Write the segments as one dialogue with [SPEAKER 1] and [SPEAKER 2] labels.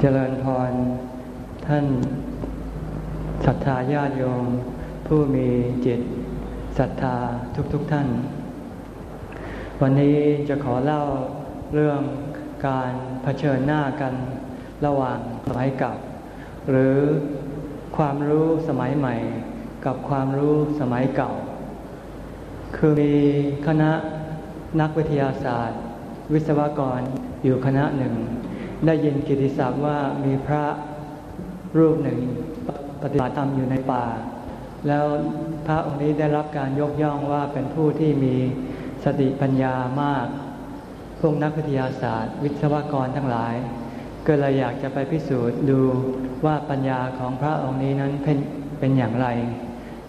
[SPEAKER 1] เจริญพร ท่านศรัทธาญาติโยม ผู้มีจิตศรัทธาทุกๆทท่าน วันนี้จะขอเล่าเรื่องการเผชิญหน้ากันระหว่างสมัยเก่าหรือความรู้สมัยใหม่ กับความรู้สมัยเก่า คือมีคณะนักวิทยาศาสตร์ วิศวกรอยู่คณะหนึ่ง ได้ยินกิติศัพท์ว่ามีพระรูปหนึ่งปฏิบัติธรรมอยู่ในป่า แล้วพระองค์นี้ได้รับการยกย่องว่าเป็นผู้ที่มีสติปัญญามาก พวกนักวิทยาศาสตร์ วิศวกรทั้งหลาย ก็เลยอยากจะไปพิสูจน์ดูว่าปัญญาของพระองค์นี้นั้นเป็นเป็นอย่างไร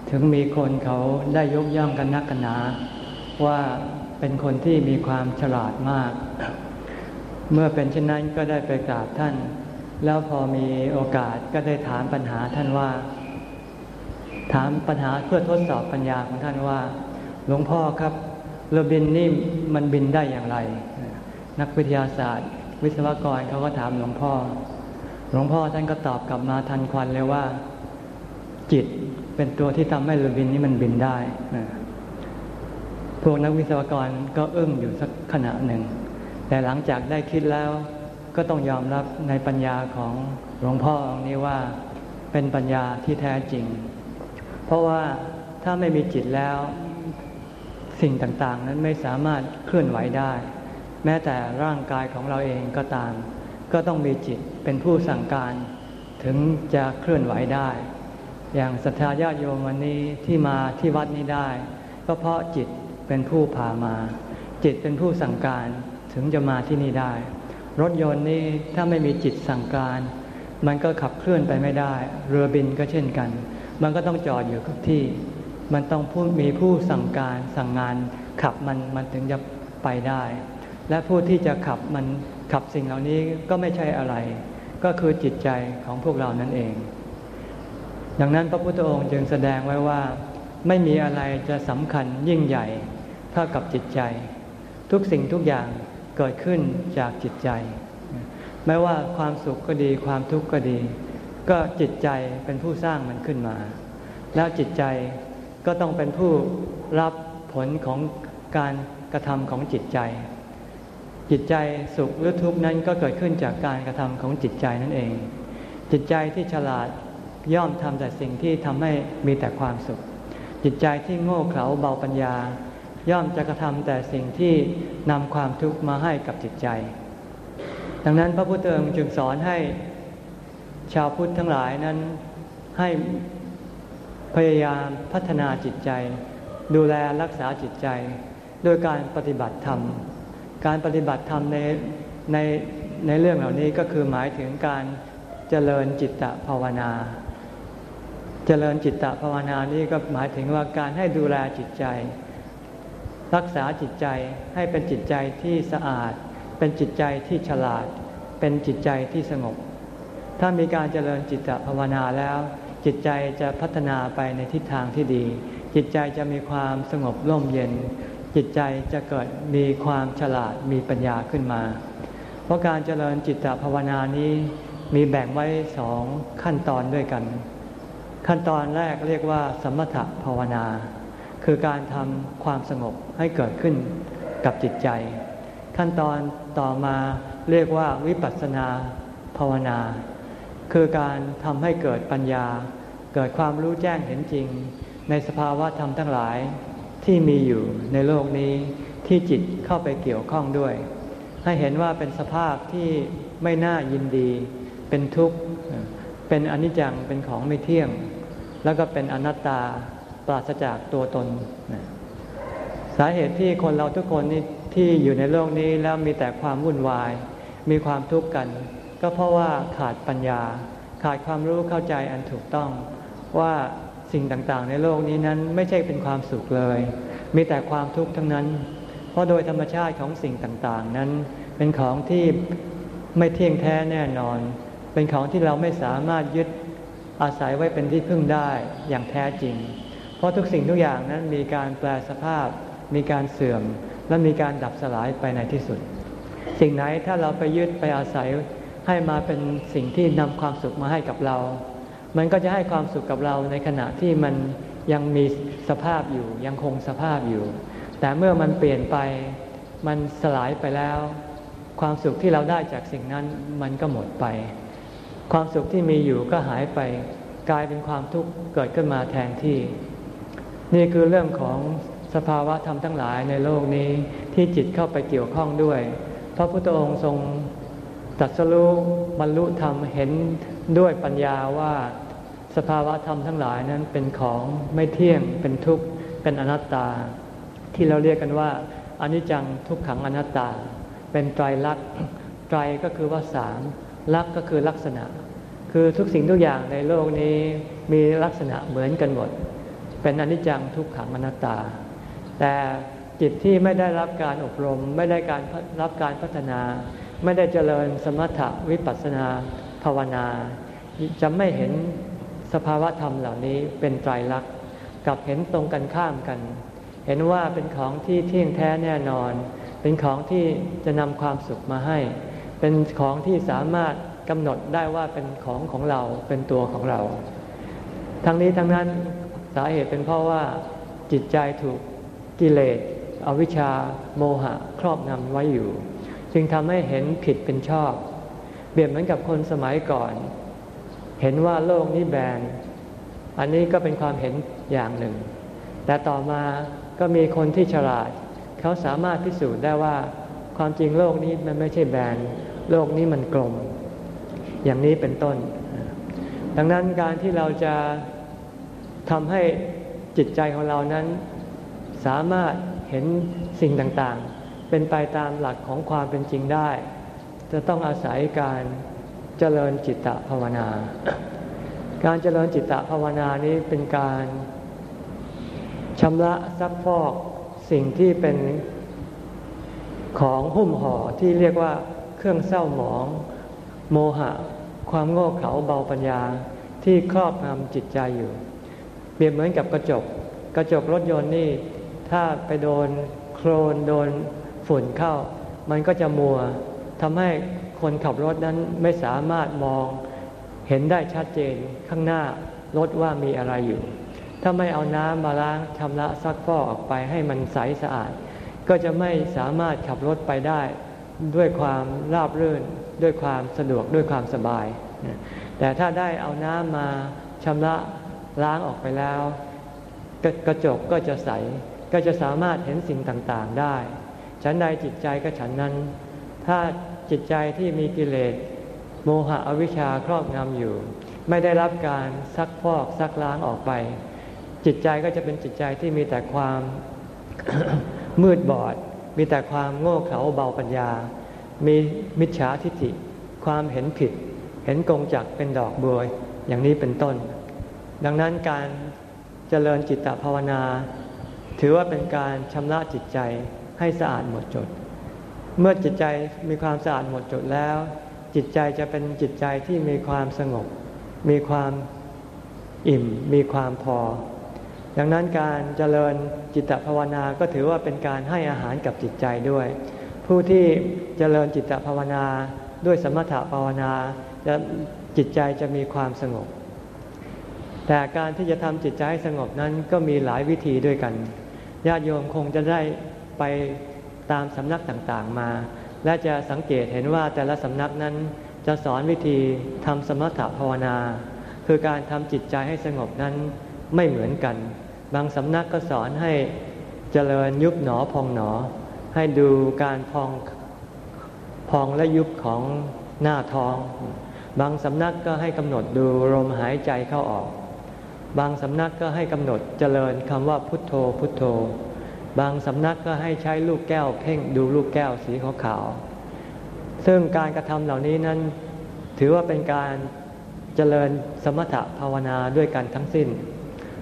[SPEAKER 1] ถึงมีคนเขาได้ยกย่องกันนักกันหนาว่าเป็นคนที่มีความฉลาดมาก เมื่อเป็นเช่นนั้นก็ได้ไปกราบท่าน แล้วพอมีโอกาสก็ได้ถามปัญหาท่านว่า ถามปัญหาเพื่อทดสอบปัญญาของท่านว่า หลวงพ่อครับเรือบินนี่มันบินได้อย่างไร นักวิทยาศาสตร์ วิศวกรเขาก็ถามหลวงพ่อ หลวงพ่อท่านก็ตอบกลับมาทันควันเลยว่า จิตเป็นตัวที่ทำให้เรือบินนี้มันบินได้พวกนักวิศวกรก็อึ้งอยู่สักขณะหนึ่ง แต่หลังจากได้คิดแล้วก็ต้องยอมรับในปัญญาของหลวงพ่อองค์นี้ว่าเป็นปัญญาที่แท้จริง เพราะว่าถ้าไม่มีจิตแล้ว สิ่งต่างๆ นั้นไม่สามารถเคลื่อนไหวได้ แม้แต่ร่างกายของเราเองก็ตาม ก็ต้องมีจิตเป็นผู้สั่งการ ถึงจะเคลื่อนไหวได้ อย่างศรัทธาญาติโยมวันนี้ที่มาที่วัดนี้ได้ ก็เพราะจิตเป็นผู้พามา จิตเป็นผู้สั่งการ ถึงจะมาที่นี่ได้ รถยนต์นี่ถ้าไม่มีจิตสั่งการ มันก็ขับเคลื่อนไปไม่ได้ เรือบินก็เช่นกัน มันก็ต้องจอดอยู่กับที่ มันต้องผู้มีผู้สั่งการสั่งงานขับมันมันถึงจะไปได้ และผู้ที่จะขับมันขับสิ่งเหล่านี้ก็ไม่ใช่อะไร ก็คือจิตใจของพวกเรานั่นเอง ดังนั้นพระพุทธองค์จึงแสดงไว้ว่า ไม่มีอะไรจะสำคัญยิ่งใหญ่เท่ากับจิตใจ ทุกสิ่งทุกอย่าง กิดขึ้นจากจิตใจ ไม่ว่าความสุขก็ดีความทุกข์ก็ดี ก็จิตใจเป็นผู้สร้างมันขึ้นมา แล้วจิตใจก็ต้องเป็นผู้รับผลของการกระทำของจิตใจ จิตใจสุขหรือทุกข์นั้นก็เกิดขึ้นจากการกระทำของจิตใจนั่นเอง จิตใจที่ฉลาดย่อมทำแต่สิ่งที่ทำให้มีแต่ความสุข จิตใจที่โง่เขลาเบาปัญญา ย่อมจะกระทำแต่สิ่งที่นำความทุกข์มาให้กับจิตใจ ดังนั้นพระพุทธองค์จึงสอนให้ชาวพุทธทั้งหลายนั้นให้พยายามพัฒนาจิตใจ ดูแลรักษาจิตใจ โดยการปฏิบัติธรรม การปฏิบัติธรรมในในในเรื่องเหล่านี้ก็คือหมายถึงการเจริญจิตตภาวนา เจริญจิตตภาวนานี้ก็หมายถึงว่าการให้ดูแลจิตใจ รักษาจิตใจให้เป็นจิตใจที่สะอาด เป็นจิตใจที่ฉลาด เป็นจิตใจที่สงบ ถ้ามีการเจริญจิตภาวนาแล้ว จิตใจจะพัฒนาไปในทิศทางที่ดี จิตใจจะมีความสงบร่มเย็น จิตใจจะเกิดมีความฉลาดมีปัญญาขึ้นมา เพราะการเจริญจิตภาวนานี้มีแบ่งไว้สองขั้นตอนด้วยกัน ขั้นตอนแรกเรียกว่า สมถภาวนา คือการทำความสงบให้เกิดขึ้นกับจิตใจ ขั้นตอนต่อมาเรียกว่าวิปัสสนาภาวนา คือการทำให้เกิดปัญญา เกิดความรู้แจ้งเห็นจริง ในสภาวะธรรมทั้งหลายที่มีอยู่ในโลกนี้ที่จิตเข้าไปเกี่ยวข้องด้วย ให้เห็นว่าเป็นสภาพที่ไม่น่ายินดี เป็นทุกข์ เป็นอนิจจังเป็นของไม่เที่ยง แล้วก็เป็นอนัตตา ปราศจากตัวตนสาเหตุที่คนเราทุกคนนี่ที่อยู่ในโลกนี้แล้วมีแต่ความวุ่นวาย มีความทุกข์กัน ก็เพราะว่าขาดปัญญา ขาดความรู้เข้าใจอันถูกต้อง ว่าสิ่งต่างๆ ในโลกนี้นั้นไม่ใช่เป็นความสุขเลย มีแต่ความทุกข์ทั้งนั้น เพราะโดยธรรมชาติของสิ่งต่างๆ นั้น เป็นของที่ไม่เที่ยงแท้แน่นอน เป็นของที่เราไม่สามารถยึดอาศัยไว้เป็นที่พึ่งได้อย่างแท้จริง เพราะทุกสิ่งทุกอย่างนั้นมีการแปลสภาพ มีการเสื่อม และมีการดับสลายไปในที่สุด สิ่งไหนถ้าเราไปยึดไปอาศัยให้มาเป็นสิ่งที่นำความสุขมาให้กับเรา มันก็จะให้ความสุขกับเราในขณะที่มันยังมีสภาพอยู่ ยังคงสภาพอยู่ แต่เมื่อมันเปลี่ยนไป มันสลายไปแล้ว ความสุขที่เราได้จากสิ่งนั้นมันก็หมดไป ความสุขที่มีอยู่ก็หายไป กลายเป็นความทุกข์เกิดขึ้นมาแทนที่ นี่คือเรื่องของสภาวะธรรมทั้งหลายในโลกนี้ที่จิตเข้าไปเกี่ยวข้องด้วย พระพุทธองค์ทรงตัดสรู้บรรลุธรรมเห็นด้วยปัญญาว่าสภาวะธรรมทั้งหลายนั้นเป็นของไม่เที่ยงเป็นทุกข์เป็นอนัตตา ที่เราเรียกกันว่าอนิจจังทุกขังอนัตตา เป็นไตรลักษณ์ไตรก็คือว่าสามลักก็คือลักษณะ คือทุกสิ่งทุกอย่างในโลกนี้มีลักษณะเหมือนกันหมด เป็นอนิจจังทุกขังอนัตตา แต่จิตที่ไม่ได้รับการอบรม ไม่ได้การรับการพัฒนา ไม่ได้เจริญสมถะวิปัสสนาภาวนา จะไม่เห็นสภาวะธรรมเหล่านี้เป็นไตรลักษณ์กับเห็นตรงกันข้ามกัน เห็นว่าเป็นของที่เที่ยงแท้แน่นอน เป็นของที่จะนำความสุขมาให้ เป็นของที่สามารถกำหนดได้ว่าเป็นของของเราเป็นตัวของเรา ทั้งนี้ทั้งนั้น สาเหตุเป็นเพราะว่าจิตใจถูกกิเลสอวิชชาโมหะครอบงำไว้อยู่ จึงทำให้เห็นผิดเป็นชอบ เปรียบเหมือนกับคนสมัยก่อน เห็นว่าโลกนี้แบนอันนี้ก็เป็นความเห็นอย่างหนึ่ง แต่ต่อมาก็มีคนที่ฉลาด เขาสามารถพิสูจน์ได้ว่า ความจริงโลกนี้มันไม่ใช่แบนโลกนี้มันกลม อย่างนี้เป็นต้น ดังนั้นการที่เราจะ ทำให้จิตใจของเรานั้น สามารถเห็นสิ่งต่างๆ เป็นไปตามหลักของความเป็นจริงได้ จะต้องอาศัยการเจริญจิตตภาวนา การเจริญจิตตภาวนานี้เป็นการชำระซักฟอกสิ่งที่เป็นของหุ้มห่อที่เรียกว่าเครื่องเศร้าหมอง โมหะ ความโง่เขลาเบาปัญญาที่ครอบงำจิตใจอยู่ รียบเหมือนกับกระจก กระจกรถยนต์นี่ ถ้าไปโดนโครนโดนฝุ่นเข้า มันก็จะมัวทำให้คนขับรถนั้นไม่สามารถมองเห็นได้ชัดเจนข้างหน้ารถว่ามีอะไรอยู่ ถ้าไม่เอาน้ำมาล้างชำระซักฟอกออกไปให้มันใสสะอาด ก็จะไม่สามารถขับรถไปได้ ด้วยความราบรื่น ด้วยความสะดวกด้วยความสบาย แต่ถ้าได้เอาน้ำมาชำระ ล้างออกไปแล้ว กระจกก็จะใสก็จะสามารถเห็นสิ่งต่างๆได้ ฉันใดจิตใจก็ฉันนั้น ถ้าจิตใจที่มีกิเลสโมหะอวิชชาครอบงำอยู่ ไม่ได้รับการซักพอกซักล้างออกไป จิตใจก็จะเป็นจิตใจที่มีแต่ความมืดบอด มีแต่ความโง่เขลาเบาปัญญา มีมิจฉาทิฏฐิ ความเห็นผิด เห็นกงจักเป็นดอกบัวอย่างนี้เป็นต้น ดังนั้นการเจริญจิตตภาวนา ถือว่าเป็นการชำระจิตใจให้สะอาดหมดจด เมื่อจิตใจมีความสะอาดหมดจดแล้ว จิตใจจะเป็นจิตใจที่มีความสงบ มีความอิ่ม มีความพอ ดังนั้นการเจริญจิตตภาวนาก็ถือว่าเป็นการให้อาหารกับจิตใจด้วย ผู้ที่เจริญจิตภาวนาด้วยสมถภาวนาจะจิตใจจะมีความสงบ แต่การที่จะทำจิตใจให้สงบนั้นก็มีหลายวิธีด้วยกัน ญาติโยมคงจะได้ไปตามสำนักต่างๆมา และจะสังเกตเห็นว่าแต่ละสำนักนั้นจะสอนวิธีทำสมถะภาวนา คือการทำจิตใจให้สงบนั้นไม่เหมือนกัน บางสำนักก็สอนให้เจริญยุบหนอพองหนอ ให้ดูการพองพองและยุบของหน้าท้อง บางสำนักก็ให้กำหนดดูลมหายใจเข้าออก บางสำนักก็ให้กำหนดเจริญคำว่าพุทโธพุทโธ บางสำนักก็ให้ใช้ลูกแก้วเพ่งดูลูกแก้วสีขาวๆซึ่งการกระทำเหล่านี้นั้น ถือว่าเป็นการเจริญสมถะภาวนาด้วยกันทั้งสิ้น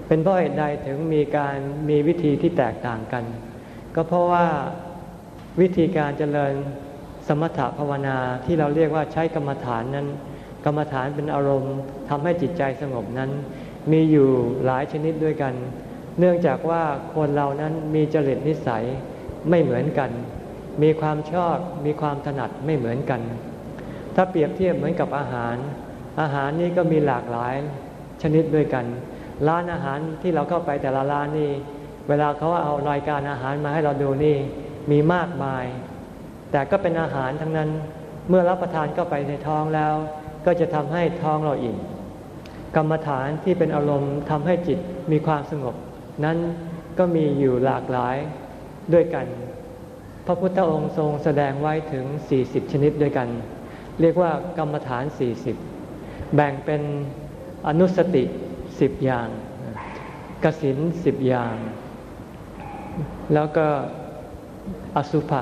[SPEAKER 1] เป็นเพราะเหตุใดถึงมีการมีวิธีที่แตกต่างกัน ก็เพราะว่าวิธีการเจริญสมถะภาวนาที่เราเรียกว่าใช้กรรมฐานนั้น กรรมฐานเป็นอารมณ์ทำให้จิตใจสงบนั้น มีอยู่หลายชนิดด้วยกัน เนื่องจากว่าคนเรานั้นมีจริตนิสัยไม่เหมือนกัน มีความชอบมีความถนัดไม่เหมือนกัน ถ้าเปรียบเทียบเหมือนกับอาหาร อาหารนี่ก็มีหลากหลายชนิดด้วยกัน ร้านอาหารที่เราเข้าไปแต่ละร้านนี่เวลาเขาเอารายการอาหารมาให้เราดูนี่มีมากมาย แต่ก็เป็นอาหารทั้งนั้นเมื่อรับประทานเข้าไปในท้องแล้ว ก็จะทำให้ท้องเราอิ่ม กรรมฐานที่เป็นอารมณ์ทำให้จิตมีความสงบ นั้นก็มีอยู่หลากหลายด้วยกัน พระพุทธองค์ทรงแสดงไว้ถึง 40 ชนิดด้วยกัน เรียกว่ากรรมฐาน 40 แบ่งเป็นอนุสติสิบอย่าง กสินสิบอย่าง แล้วก็อสุภะ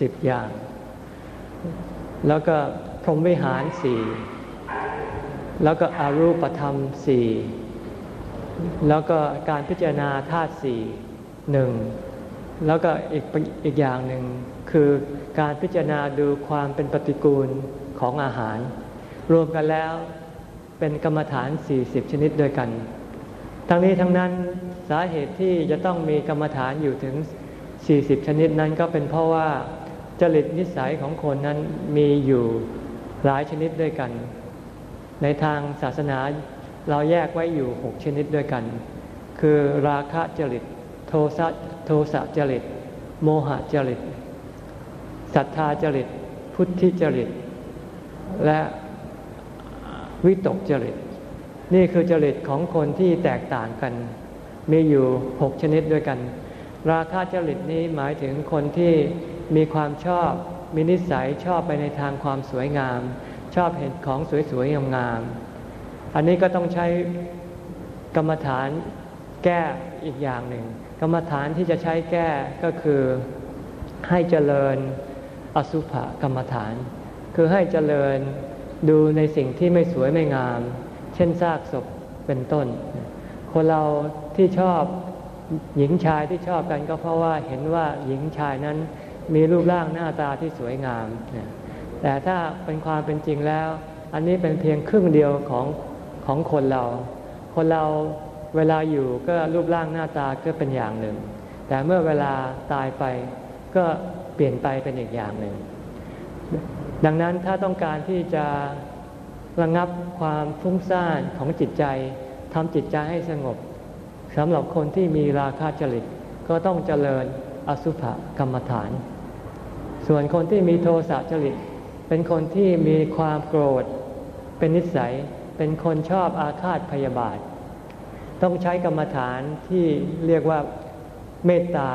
[SPEAKER 1] สิบอย่าง แล้วก็พรหมวิหารสี่ แล้วก็อรูปธรรมสี่แล้วก็การพิจารณาธาตุสี่หนึ่งแล้วก็อีกอีกอย่างหนึ่งคือการพิจารณาดูความเป็นปฏิกูลของอาหาร รวมกันแล้วเป็นกรรมฐาน 40 ชนิดด้วยกัน ทั้งนี้ทั้งนั้นสาเหตุที่จะต้องมีกรรมฐานอยู่ถึง 40 ชนิดนั้นก็เป็นเพราะว่าจริตนิสัยของคนนั้นมีอยู่หลายชนิดด้วยกัน ในทางศาสนาเราแยกไว้อยู่ 6 ชนิดด้วยกัน คือราคะจริต โทสะโทสะจริต โมหะจริตศรัทธาจริต พุทธิจริต และวิตกจริต นี่คือจริตของคนที่แตกต่างกัน มีอยู่หกชนิดด้วยกัน ราคะจริตนี้หมายถึงคนที่มีความชอบมีนิสัยชอบไปในทางความสวยงาม ชอบเห็นของสวยๆงามๆอันนี้ก็ต้องใช้กรรมฐานแก้อีกอย่างหนึ่ง กรรมฐานที่จะใช้แก้ก็คือให้เจริญอสุภกรรมฐาน คือให้เจริญดูในสิ่งที่ไม่สวยไม่งาม เช่นซากศพเป็นต้น คนเราที่ชอบหญิงชายที่ชอบกันก็เพราะว่าเห็นว่าหญิงชายนั้นมีรูปร่างหน้าตาที่สวยงาม แต่ถ้าเป็นความเป็นจริงแล้ว อันนี้เป็นเพียงครึ่งเดียวของของคนเรา คนเราเวลาอยู่ก็รูปร่างหน้าตาก็เป็นอย่างหนึ่ง แต่เมื่อเวลาตายไปก็เปลี่ยนไปเป็นอีกอย่างหนึ่ง ดังนั้นถ้าต้องการที่จะระงับความฟุ้งซ่านของจิตใจทำจิตใจให้สงบสำหรับคนที่มีราคะจริตก็ต้องเจริญอสุภกรรมฐาน ส่วนคนที่มีโทสะจริต เป็นคนที่มีความโกรธ เป็นนิสัย เป็นคนชอบอาฆาตพยาบาท ต้องใช้กรรมฐานที่เรียกว่าเมตตา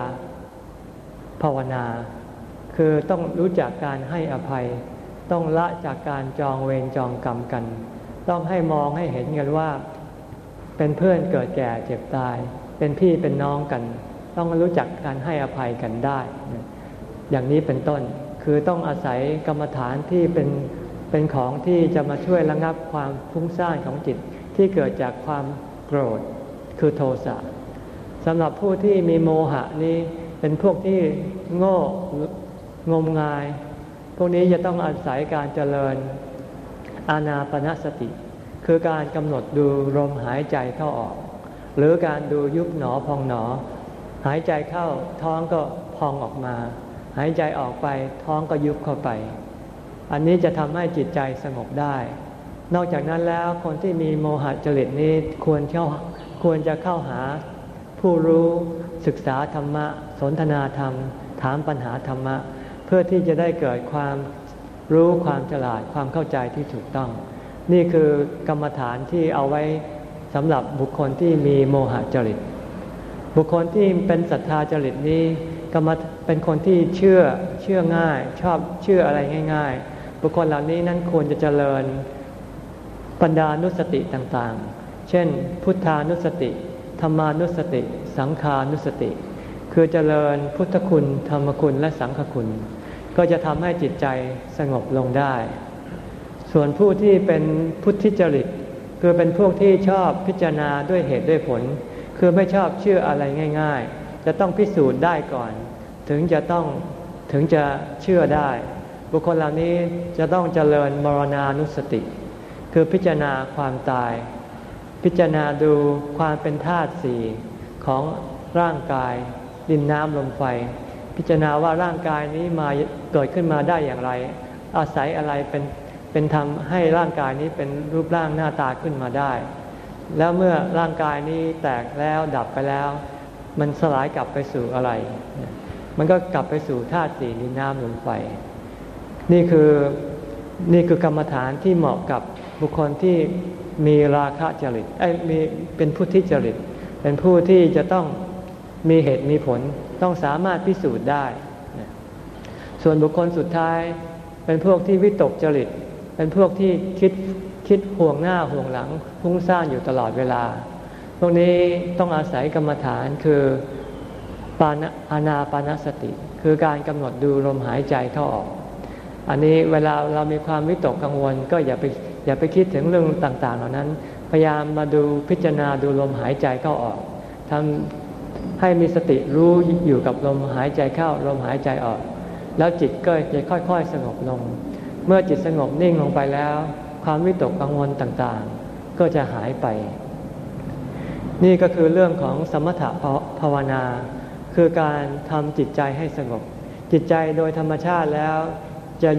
[SPEAKER 1] ภาวนา คือต้องรู้จักการให้อภัย ต้องละจากการจองเวรจองกรรมกัน ต้องให้มองให้เห็นกันว่า เป็นเพื่อนเกิดแก่เจ็บตาย เป็นพี่เป็นน้องกัน ต้องรู้จักการให้อภัยกันได้ อย่างนี้เป็นต้น คือต้องอาศัยกรรมฐานที่เป็นเป็นของที่จะมาช่วยระงับความฟุ้งซ่านของจิตที่เกิดจากความโกรธคือโทสะสำหรับผู้ที่มีโมหะนี้เป็นพวกที่โง่งมงาย พวกนี้จะต้องอาศัยการเจริญอานาปนสติ คือการกำหนดดูลมหายใจเข้าออก หรือการดูยุบหนอพองหนอ หายใจเข้าท้องก็พองออกมา หายใจออกไปท้องก็ยุบเข้าไป อันนี้จะทำให้จิตใจสงบได้ นอกจากนั้นแล้วคนที่มีโมหะจริตนี้ควรเข้าควรจะเข้าหา ผู้รู้ศึกษาธรรมะ สนทนาธรรม ถามปัญหาธรรมะ เพื่อที่จะได้เกิดความรู้ความฉลาดความเข้าใจที่ถูกต้อง นี่คือกรรมฐานที่เอาไว้สำหรับบุคคลที่มีโมหะจริต บุคคลที่เป็นศรัทธาจริตนี้กรรม เป็นคนที่เชื่อเชื่อง่าย ชอบเชื่ออะไรง่าย ๆ บุคคลเหล่านี้นั้นควรจะเจริญปัญญานุสติต่างๆ เช่น พุทธานุสติธรรมานุสติ สังขานุสติ คือเจริญพุทธคุณ ธรรมคุณและสังฆคุณ ก็จะทำให้จิตใจสงบลงได้ ส่วนผู้ที่เป็นพุทธิจริต คือเป็นพวกที่ชอบพิจารณาด้วยเหตุด้วยผล คือไม่ชอบเชื่ออะไรง่าย ๆ จะต้องพิสูจน์ได้ก่อน ถึงจะต้องถึงจะเชื่อได้ บุคคลเหล่านี้จะต้องเจริญมรณานุสติ คือพิจารณาความตาย พิจารณาดูความเป็นธาตุสี่ของร่างกายดินน้ำลมไฟ พิจารณาว่าร่างกายนี้มาเกิดขึ้นมาได้อย่างไร อาศัยอะไรเป็นเป็นทำให้ร่างกายนี้เป็นรูปร่างหน้าตาขึ้นมาได้ แล้วเมื่อร่างกายนี้แตกแล้วดับไปแล้ว มันสลายกลับไปสู่อะไร มันก็กลับไปสู่ธาตุสี่ดินน้ำลมไฟ นี่คือนี่คือกรรมฐานที่เหมาะกับบุคคลที่มีราคะจริตไอ้มีเป็นผู้ที่จริต เป็นผู้ที่จะต้องมีเหตุมีผลต้องสามารถพิสูจน์ได้ ส่วนบุคคลสุดท้าย เป็นพวกที่วิตกจริต เป็นพวกที่คิดคิดห่วงหน้าห่วงหลังพุ่งสร้างอยู่ตลอดเวลา พวกนี้ต้องอาศัยกรรมฐานคือ ปานานาปานสติ คือการกำหนดดูลมหายใจเข้าออก อันนี้เวลาเรามีความวิตกกังวล ก็อย่าไปอย่าไปคิดถึงเรื่องต่าง ๆ เหล่านั้น พยายามมาดูพิจารณาดูลมหายใจเข้าออกทำให้มีสติรู้อยู่กับลมหายใจเข้าลมหายใจออก แล้วจิตก็จะค่อยๆสงบลง เมื่อจิตสงบนิ่งลงไปแล้ว ความวิตกกังวลต่างๆ ก็จะหายไป นี่ก็คือเรื่องของสมถะภาวนา คือการทำจิตใจให้สงบ จิตใจโดยธรรมชาติแล้วจะ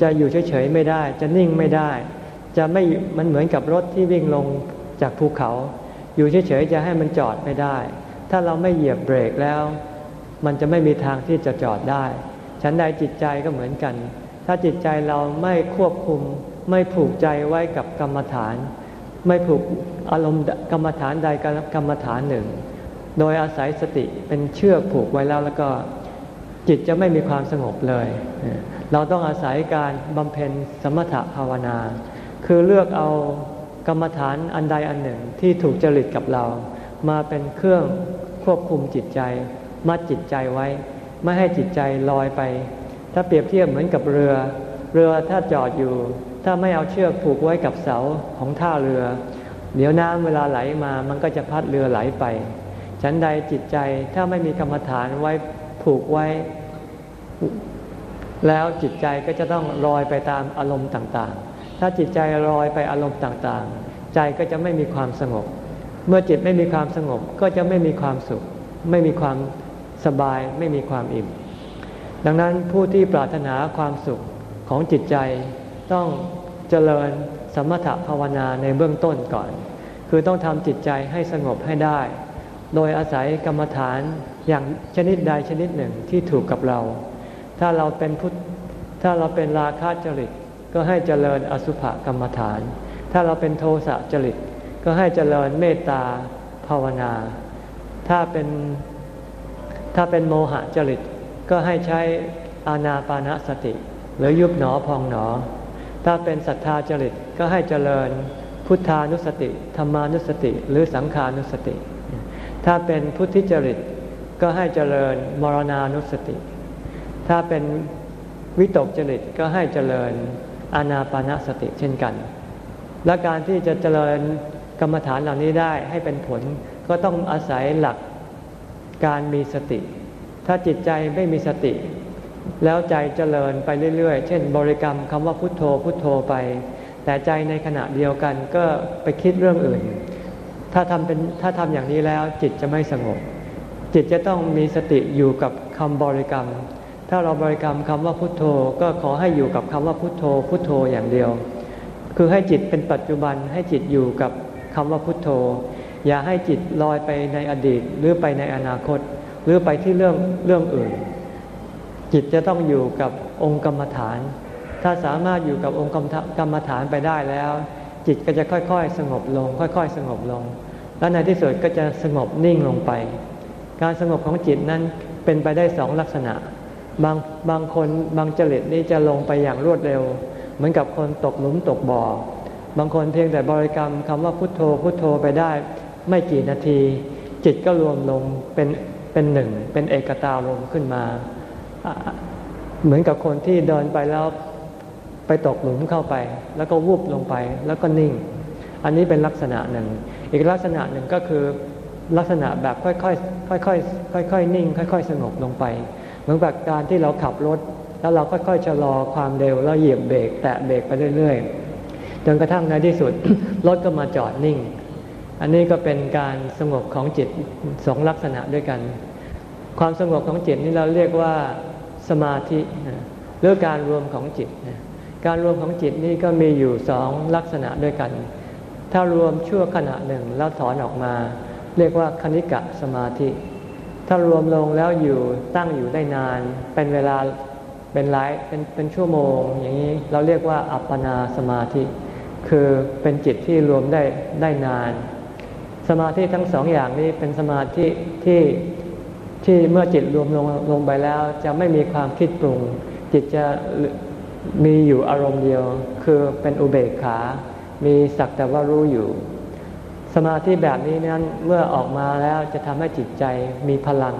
[SPEAKER 1] จะอยู่เฉยๆไม่ได้ จะนิ่งไม่ได้ จะไม่มันเหมือนกับรถที่วิ่งลงจากภูเขา อยู่เฉยๆจะให้มันจอดไม่ได้ ถ้าเราไม่เหยียบเบรกแล้ว มันจะไม่มีทางที่จะจอดได้ ฉันใดจิตใจก็เหมือนกัน ถ้าจิตใจเราไม่ควบคุม ไม่ผูกใจไว้กับกรรมฐาน ไม่ผูกอารมณ์กรรมฐานใดกรรมฐานหนึ่ง โดยอาศัยสติเป็นเชือกผูกไว้แล้วแล้วก็จิตจะไม่มีความสงบเลย เราต้องอาศัยการบำเพ็ญสมถภาวนา คือเลือกเอากรรมฐานอันใดอันหนึ่งที่ถูกจริตกับเรา มาเป็นเครื่องควบคุมจิตใจ มัดจิตใจไว้ ไม่ให้จิตใจลอยไป ถ้าเปรียบเทียบเหมือนกับเรือ เรือถ้าจอดอยู่ ถ้าไม่เอาเชือกผูกไว้กับเสาของท่าเรือ เดี๋ยวน้ำเวลาไหลมามันก็จะพัดเรือไหลไป ฉันใดจิตใจถ้าไม่มีกรรมฐานไว้ผูกไว้ แล้วจิตใจก็จะต้องลอยไปตามอารมณ์ต่างๆ ถ้าจิตใจลอยไปอารมณ์ต่างๆ ใจก็จะไม่มีความสงบ เมื่อจิตไม่มีความสงบก็จะไม่มีความสุข ไม่มีความสบายไม่มีความอิ่ม ดังนั้นผู้ที่ปรารถนาความสุขของจิตใจต้องเจริญสมถภาวนาในเบื้องต้นก่อน คือต้องทำจิตใจให้สงบให้ได้ โดยอาศัยกรรมฐานอย่างชนิดใดชนิดหนึ่งที่ถูกกับเรา ถ้าเราเป็นพุทธถ้าเราเป็นราคะจริตก็ให้เจริญอสุภกรรมฐาน ถ้าเราเป็นโทสะจริตก็ให้เจริญเมตตาภาวนา ถ้าเป็นถ้าเป็นโมหะจริตก็ให้ใช้อานาปานาสติ หรือยุบหนอพองหนอ ถ้าเป็นศรัทธาจริตก็ให้เจริญพุทธานุสติธรรมานุสติ หรือสังขานุสติ ถ้าเป็นพุทธิจริตก็ให้เจริญมรณานุสติ ถ้าเป็นวิตกจริตก็ให้เจริญอานาปานสติเช่นกัน และการที่จะเจริญกรรมฐานเหล่านี้ได้ให้เป็นผลก็ต้องอาศัยหลักการมีสติ ถ้าจิตใจไม่มีสติ แล้วใจเจริญไปเรื่อยๆ เช่น บริกรรมคำว่าพุทโธพุทโธไป แต่ใจในขณะเดียวกันก็ไปคิดเรื่องอื่น ถ้าทำเป็นถ้าทำอย่างนี้แล้วจิตจะไม่สงบ จิตจะต้องมีสติอยู่กับคำบริกรรม ถ้าเราบริกรรมคำว่าพุทโธ ก็ขอให้อยู่กับคำว่าพุทโธ พุทโธอย่างเดียว คือให้จิตเป็นปัจจุบันให้จิตอยู่กับคำว่าพุทโธ อย่าให้จิตลอยไปในอดีตหรือไปในอนาคต หรือไปที่เรื่องเรื่องอื่น จิตจะต้องอยู่กับองค์กรรมฐาน ถ้าสามารถอยู่กับองค์กรรมฐานไปได้แล้ว จิตก็จะค่อยๆ สงบลง ค่อย ๆ สงบลง แล้วในที่สุดก็จะสงบนิ่งลงไป การสงบของจิตนั้นเป็นไปได้สองลักษณะ บางบางคนบางจริตนี่จะลงไปอย่างรวดเร็ว เหมือนกับคนตกหลุมตกบ่อ บางคนเพียงแต่บริกรรมคำว่าพุทโธพุทโธไปได้ ไม่กี่นาที จิตก็รวมลงเป็นเป็นหนึ่ง เป็นเอกตาลมขึ้นมา เหมือนกับคนที่เดินไปแล้วไปตกหลุมเข้าไป แล้วก็วูบลงไปแล้วก็นิ่ง อันนี้เป็นลักษณะหนึ่ง อีกลักษณะหนึ่งก็คือลักษณะแบบค่อยๆค่อยๆค่อยๆนิ่ง ค่อย ๆ สงบลงไป เหมือนกับการที่เราขับรถ แล้วเราค่อยๆชะลอความเร็วแล้วเหยียบเบรกแตะเบรกไปเรื่อยๆจนกระทั่งในที่สุดรถก็มาจอดนิ่ง อันนี้ก็เป็นการสงบของจิตสองลักษณะด้วยกัน ความสงบของจิตนี่เราเรียกว่าสมาธิหรือการรวมของจิต การรวมของจิตนี่ก็มีอยู่สองลักษณะด้วยกัน ถ้ารวมชั่วขณะหนึ่งแล้วถอนออกมา เรียกว่าคณิกะสมาธิ ถ้ารวมลงแล้วอยู่ตั้งอยู่ได้นาน เป็นเวลาเป็นหลายเป็นเป็นชั่วโมง อย่างนี้เราเรียกว่าอัปปนาสมาธิ คือเป็นจิตที่รวมได้ได้นาน สมาธิทั้งสองอย่างนี้เป็นสมาธิที่ที่เมื่อจิตรวมลงลงไปแล้ว จะไม่มีความคิดปรุง จิตจะมีอยู่อารมณ์เดียว คือเป็นอุเบกขา มีสักแต่ว่ารู้อยู่ สมาธิแบบนี้นั้นเมื่อออกมาแล้วจะทำให้จิตใจมีพลัง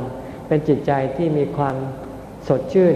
[SPEAKER 1] เป็นจิตใจที่มีความสดชื่น